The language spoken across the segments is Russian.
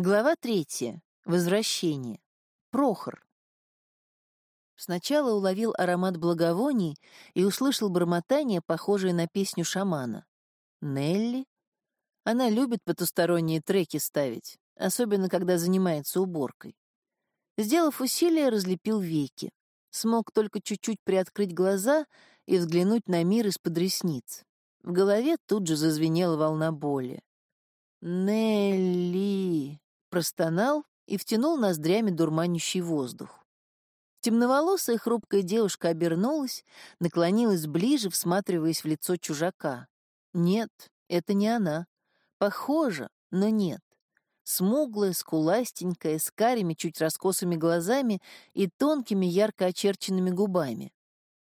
Глава третья. Возвращение. Прохор. Сначала уловил аромат благовоний и услышал бормотание, похожее на песню шамана. Нелли? Она любит потусторонние треки ставить, особенно когда занимается уборкой. Сделав усилие, разлепил веки. Смог только чуть-чуть приоткрыть глаза и взглянуть на мир из-под ресниц. В голове тут же зазвенела волна боли. «Нелли!» — простонал и втянул ноздрями дурманящий воздух. Темноволосая хрупкая девушка обернулась, наклонилась ближе, всматриваясь в лицо чужака. Нет, это не она. Похоже, но нет. Смуглая, скуластенькая, с карими, чуть раскосыми глазами и тонкими, ярко очерченными губами.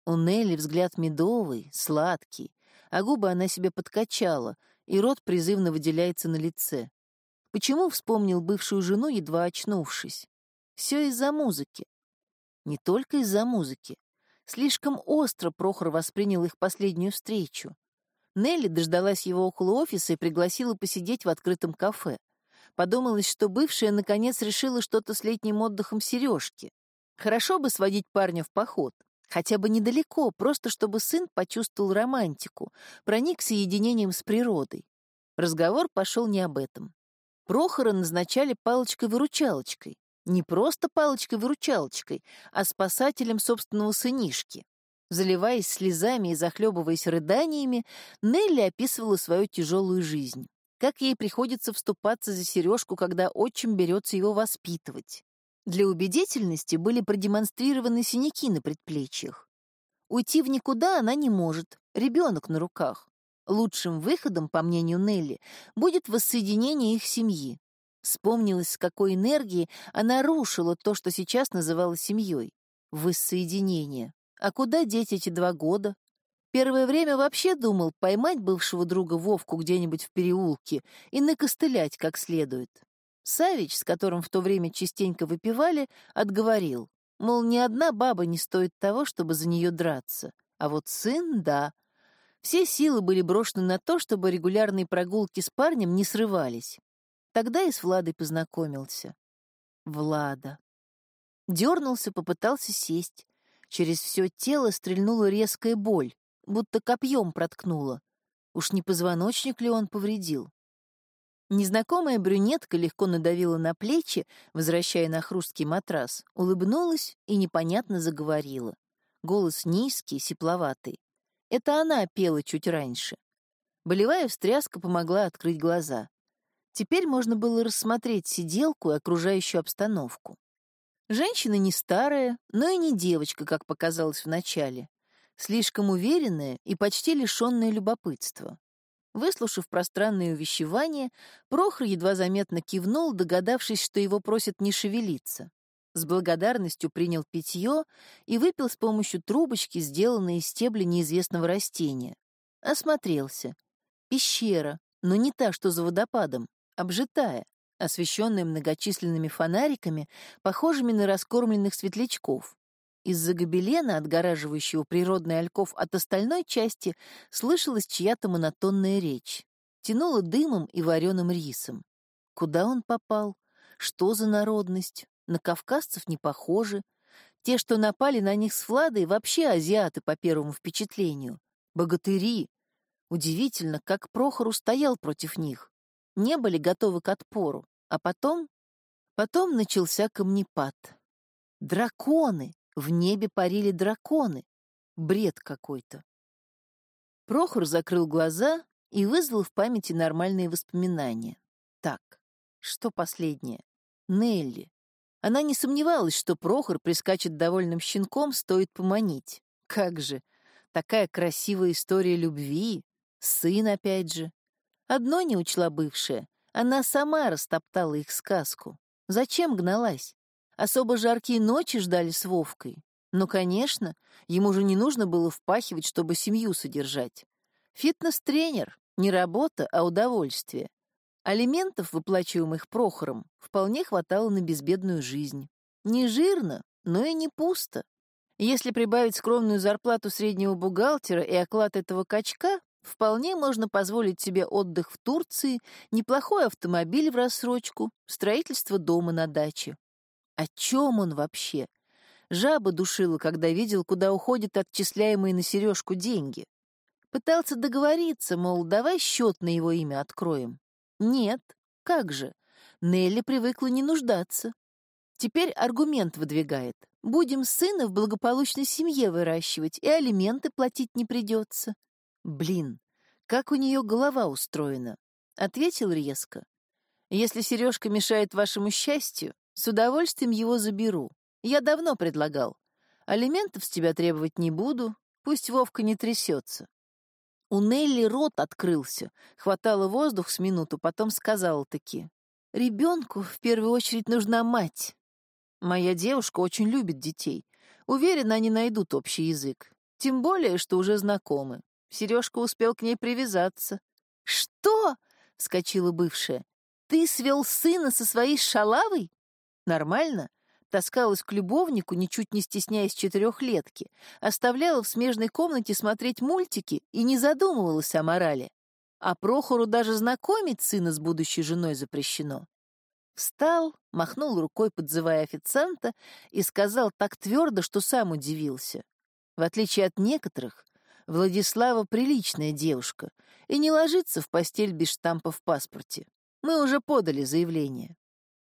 У Нелли взгляд медовый, сладкий, а губы она себе подкачала, и рот призывно выделяется на лице. Почему вспомнил бывшую жену, едва очнувшись? Все из-за музыки. Не только из-за музыки. Слишком остро Прохор воспринял их последнюю встречу. Нелли дождалась его около офиса и пригласила посидеть в открытом кафе. Подумалось, что бывшая наконец решила что-то с летним отдыхом Сережки. Хорошо бы сводить парня в поход. Хотя бы недалеко, просто чтобы сын почувствовал романтику, проникся единением с природой. Разговор пошел не об этом. Прохора назначали палочкой-выручалочкой. Не просто палочкой-выручалочкой, а спасателем собственного сынишки. Заливаясь слезами и захлебываясь рыданиями, Нелли описывала свою тяжелую жизнь. Как ей приходится вступаться за сережку, когда отчим берется его воспитывать. Для убедительности были продемонстрированы синяки на предплечьях. Уйти в никуда она не может, ребенок на руках. Лучшим выходом, по мнению Нелли, будет воссоединение их семьи. Вспомнилось, с какой энергией она рушила то, что сейчас называла семьей. Воссоединение. А куда деть эти два года? Первое время вообще думал поймать бывшего друга Вовку где-нибудь в переулке и накостылять как следует. Савич, с которым в то время частенько выпивали, отговорил, мол, ни одна баба не стоит того, чтобы за нее драться. А вот сын — да. Все силы были брошены на то, чтобы регулярные прогулки с парнем не срывались. Тогда и с Владой познакомился. Влада. Дернулся, попытался сесть. Через все тело стрельнула резкая боль, будто копьем проткнула. Уж не позвоночник ли он повредил? Незнакомая брюнетка легко надавила на плечи, возвращая на хрусткий матрас, улыбнулась и непонятно заговорила. Голос низкий, сепловатый. Это она пела чуть раньше. Болевая встряска помогла открыть глаза. Теперь можно было рассмотреть сиделку и окружающую обстановку. Женщина не старая, но и не девочка, как показалось вначале. Слишком уверенная и почти лишенная любопытства. Выслушав пространное увещевание, Прохор едва заметно кивнул, догадавшись, что его просят не шевелиться. С благодарностью принял питье и выпил с помощью трубочки, сделанной из стебля неизвестного растения. Осмотрелся. Пещера, но не та, что за водопадом, обжитая, освещенная многочисленными фонариками, похожими на раскормленных светлячков. Из-за гобелена, отгораживающего природный ольков от остальной части, слышалась чья-то монотонная речь. Тянуло дымом и вареным рисом. Куда он попал? Что за народность? На кавказцев не похожи. Те, что напали на них с Владой, вообще азиаты по первому впечатлению. Богатыри. Удивительно, как Прохор устоял против них. Не были готовы к отпору. А потом... Потом начался камнепад. Драконы! В небе парили драконы. Бред какой-то. Прохор закрыл глаза и вызвал в памяти нормальные воспоминания. Так, что последнее? Нелли. Она не сомневалась, что Прохор прискачет довольным щенком, стоит поманить. Как же, такая красивая история любви, сын опять же. Одно не учла бывшая, она сама растоптала их сказку. Зачем гналась? Особо жаркие ночи ждали с Вовкой. Но, конечно, ему же не нужно было впахивать, чтобы семью содержать. Фитнес-тренер — не работа, а удовольствие. Алиментов, выплачиваемых Прохором, вполне хватало на безбедную жизнь. Не жирно, но и не пусто. Если прибавить скромную зарплату среднего бухгалтера и оклад этого качка, Вполне можно позволить себе отдых в Турции, неплохой автомобиль в рассрочку, строительство дома на даче. О чем он вообще? Жаба душила, когда видел, куда уходят отчисляемые на сережку деньги. Пытался договориться, мол, давай счет на его имя откроем. Нет, как же. Нелли привыкла не нуждаться. Теперь аргумент выдвигает. Будем сына в благополучной семье выращивать, и алименты платить не придется. Блин, как у нее голова устроена? Ответил резко. Если сережка мешает вашему счастью, с удовольствием его заберу. Я давно предлагал. Алиментов с тебя требовать не буду, пусть Вовка не трясется. У Нелли рот открылся, хватало воздух с минуту, потом сказала таки. Ребенку в первую очередь нужна мать. Моя девушка очень любит детей. Уверена, они найдут общий язык. Тем более, что уже знакомы. Сережка успел к ней привязаться. «Что?» — вскочила бывшая. «Ты свел сына со своей шалавой?» «Нормально?» Таскалась к любовнику, ничуть не стесняясь четырехлетки, оставляла в смежной комнате смотреть мультики и не задумывалась о морали. А Прохору даже знакомить сына с будущей женой запрещено. Встал, махнул рукой, подзывая официанта, и сказал так твердо, что сам удивился. В отличие от некоторых, Владислава приличная девушка и не ложится в постель без штампа в паспорте. Мы уже подали заявление.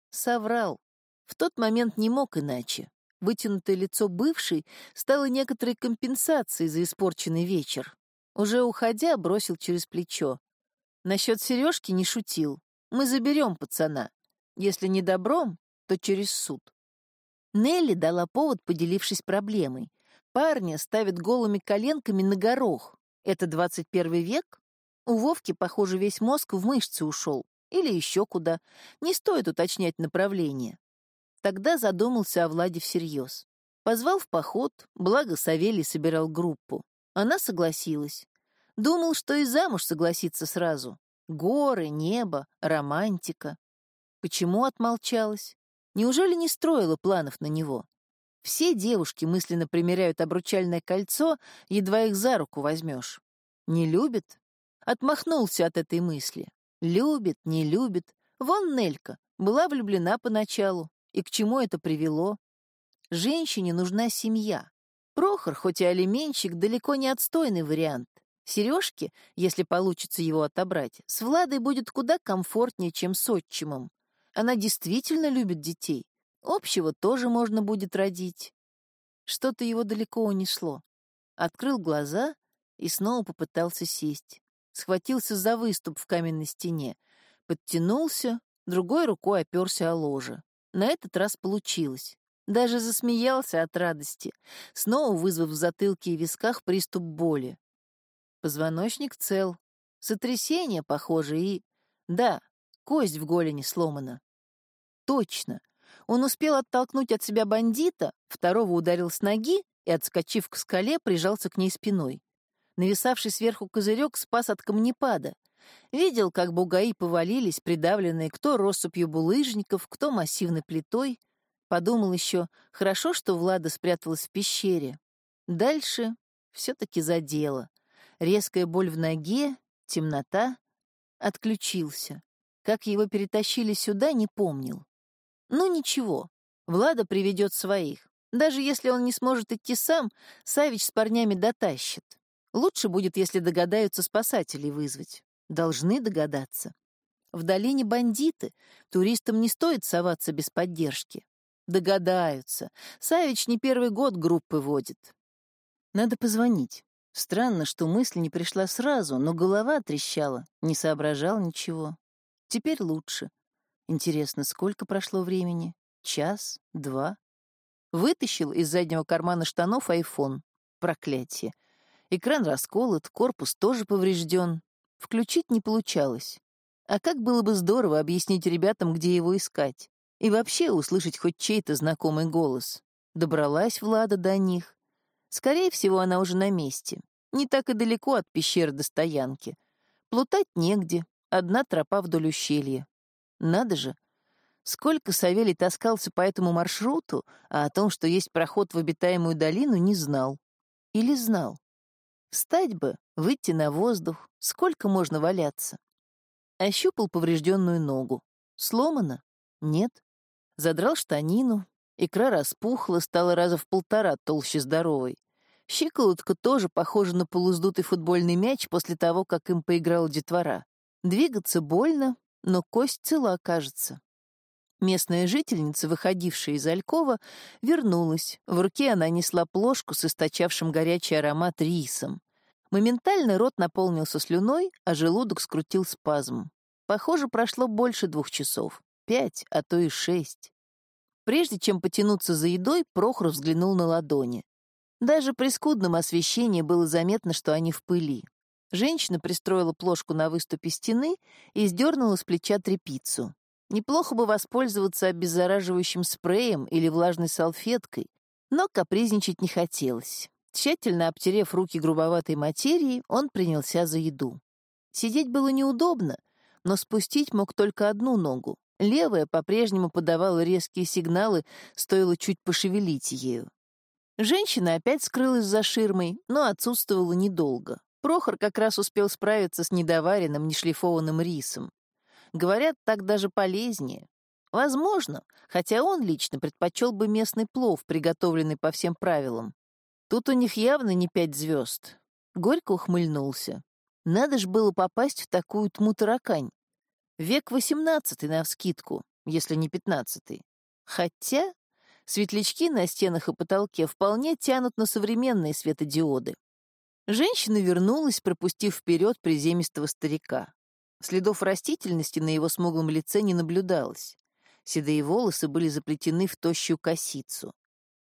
Соврал. В тот момент не мог иначе. Вытянутое лицо бывшей стало некоторой компенсацией за испорченный вечер. Уже уходя, бросил через плечо. Насчет сережки не шутил. Мы заберем пацана. Если не добром, то через суд. Нелли дала повод, поделившись проблемой. Парня ставят голыми коленками на горох. Это 21 век? У Вовки, похоже, весь мозг в мышцы ушел. Или еще куда. Не стоит уточнять направление. Тогда задумался о Владе всерьез. Позвал в поход, благо Савелий собирал группу. Она согласилась. Думал, что и замуж согласится сразу. Горы, небо, романтика. Почему отмолчалась? Неужели не строила планов на него? Все девушки мысленно примеряют обручальное кольцо, едва их за руку возьмешь. Не любит? Отмахнулся от этой мысли. Любит, не любит. Вон Нелька, была влюблена поначалу. И к чему это привело? Женщине нужна семья. Прохор, хоть и алименщик, далеко не отстойный вариант. Сережки, если получится его отобрать, с Владой будет куда комфортнее, чем с отчимом. Она действительно любит детей. Общего тоже можно будет родить. Что-то его далеко унесло. Открыл глаза и снова попытался сесть. Схватился за выступ в каменной стене. Подтянулся, другой рукой оперся о ложе. На этот раз получилось. Даже засмеялся от радости, снова вызвав в затылке и висках приступ боли. Позвоночник цел. Сотрясение, похоже, и... Да, кость в голени сломана. Точно. Он успел оттолкнуть от себя бандита, второго ударил с ноги и, отскочив к скале, прижался к ней спиной. Нависавший сверху козырек спас от камнепада. Видел, как бугаи повалились, придавленные кто россыпью булыжников, кто массивной плитой. Подумал еще, хорошо, что Влада спряталась в пещере. Дальше все-таки задело. Резкая боль в ноге, темнота. Отключился. Как его перетащили сюда, не помнил. Ну ничего, Влада приведет своих. Даже если он не сможет идти сам, Савич с парнями дотащит. Лучше будет, если догадаются спасателей вызвать. Должны догадаться. В долине бандиты, туристам не стоит соваться без поддержки. Догадаются. Савич не первый год группы водит. Надо позвонить. Странно, что мысль не пришла сразу, но голова трещала, не соображал ничего. Теперь лучше. Интересно, сколько прошло времени? Час? Два? Вытащил из заднего кармана штанов айфон. Проклятие. Экран расколот, корпус тоже поврежден. Включить не получалось. А как было бы здорово объяснить ребятам, где его искать. И вообще услышать хоть чей-то знакомый голос. Добралась Влада до них. Скорее всего, она уже на месте. Не так и далеко от пещеры до стоянки. Плутать негде, одна тропа вдоль ущелья. Надо же. Сколько Савелий таскался по этому маршруту, а о том, что есть проход в обитаемую долину, не знал. Или знал. Встать бы, выйти на воздух, сколько можно валяться. Ощупал поврежденную ногу. Сломана? Нет. Задрал штанину. Икра распухла, стала раза в полтора толще здоровой. Щиколотка тоже похожа на полуздутый футбольный мяч после того, как им поиграла детвора. Двигаться больно, но кость цела, кажется. Местная жительница, выходившая из Алькова, вернулась. В руке она несла плошку с источавшим горячий аромат рисом. Моментально рот наполнился слюной, а желудок скрутил спазм. Похоже, прошло больше двух часов. Пять, а то и шесть. Прежде чем потянуться за едой, Прохор взглянул на ладони. Даже при скудном освещении было заметно, что они в пыли. Женщина пристроила плошку на выступе стены и сдернула с плеча тряпицу. Неплохо бы воспользоваться обеззараживающим спреем или влажной салфеткой, но капризничать не хотелось. Тщательно обтерев руки грубоватой материей, он принялся за еду. Сидеть было неудобно, но спустить мог только одну ногу. Левая по-прежнему подавала резкие сигналы, стоило чуть пошевелить ею. Женщина опять скрылась за ширмой, но отсутствовала недолго. Прохор как раз успел справиться с недоваренным, нешлифованным рисом. Говорят, так даже полезнее. Возможно, хотя он лично предпочел бы местный плов, приготовленный по всем правилам. Тут у них явно не пять звезд. Горько ухмыльнулся. Надо ж было попасть в такую тьму-таракань. Век восемнадцатый навскидку, если не пятнадцатый. Хотя Светлячки на стенах и потолке вполне тянут на современные светодиоды. Женщина вернулась, пропустив вперед приземистого старика. Следов растительности на его смуглом лице не наблюдалось. Седые волосы были заплетены в тощую косицу.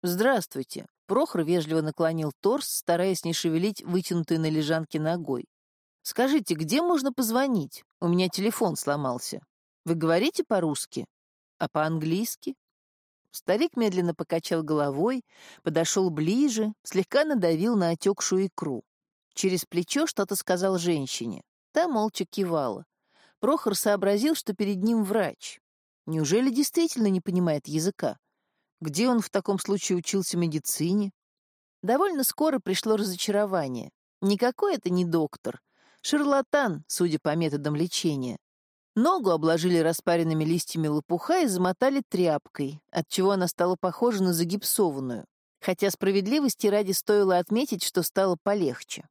«Здравствуйте», — Прохор вежливо наклонил торс, стараясь не шевелить вытянутой на лежанке ногой. «Скажите, где можно позвонить? У меня телефон сломался. Вы говорите по-русски? А по-английски?» Старик медленно покачал головой, подошел ближе, слегка надавил на отекшую икру. Через плечо что-то сказал женщине. Та молча кивала. Прохор сообразил, что перед ним врач. Неужели действительно не понимает языка? Где он в таком случае учился медицине? Довольно скоро пришло разочарование. Никакой это не доктор. Шарлатан, судя по методам лечения. Ногу обложили распаренными листьями лопуха и замотали тряпкой, отчего она стала похожа на загипсованную, хотя справедливости ради стоило отметить, что стало полегче.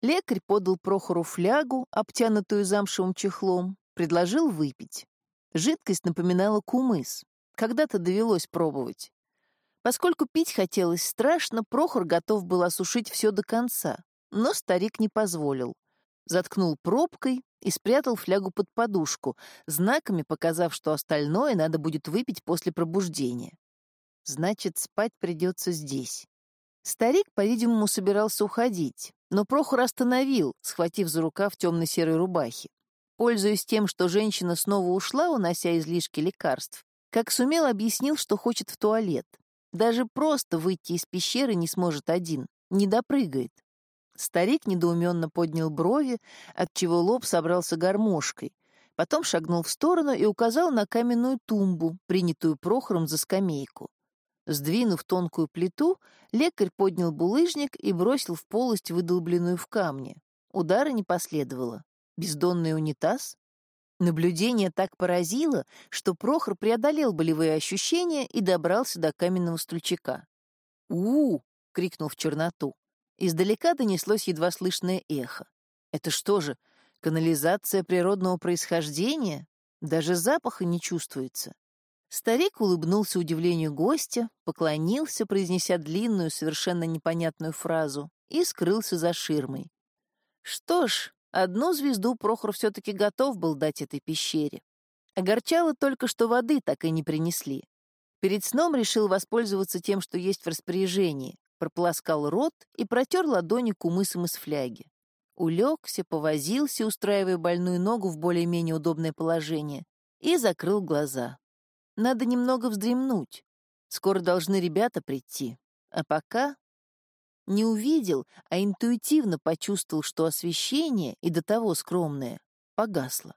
Лекарь подал Прохору флягу, обтянутую замшевым чехлом, предложил выпить. Жидкость напоминала кумыс. Когда-то довелось пробовать. Поскольку пить хотелось страшно, Прохор готов был осушить все до конца, но старик не позволил. Заткнул пробкой, и спрятал флягу под подушку, знаками показав, что остальное надо будет выпить после пробуждения. Значит, спать придется здесь. Старик, по-видимому, собирался уходить, но Прохор остановил, схватив за рукав темно-серой рубахи. Пользуясь тем, что женщина снова ушла, унося излишки лекарств, как сумел, объяснил, что хочет в туалет. Даже просто выйти из пещеры не сможет один, не допрыгает. Старик недоуменно поднял брови, отчего лоб собрался гармошкой. Потом шагнул в сторону и указал на каменную тумбу, принятую Прохором за скамейку. Сдвинув тонкую плиту, лекарь поднял булыжник и бросил в полость, выдолбленную в камне. Удара не последовало. Бездонный унитаз? Наблюдение так поразило, что Прохор преодолел болевые ощущения и добрался до каменного стульчака. «У-у!» — крикнул в черноту. Издалека донеслось едва слышное эхо. Это что же, канализация природного происхождения? Даже запаха не чувствуется. Старик улыбнулся удивлению гостя, поклонился, произнеся длинную, совершенно непонятную фразу, и скрылся за ширмой. Что ж, одну звезду Прохор все-таки готов был дать этой пещере. Огорчало только, что воды так и не принесли. Перед сном решил воспользоваться тем, что есть в распоряжении прополоскал рот и протер ладони кумысом из фляги. Улегся, повозился, устраивая больную ногу в более-менее удобное положение, и закрыл глаза. Надо немного вздремнуть. Скоро должны ребята прийти. А пока не увидел, а интуитивно почувствовал, что освещение, и до того скромное, погасло.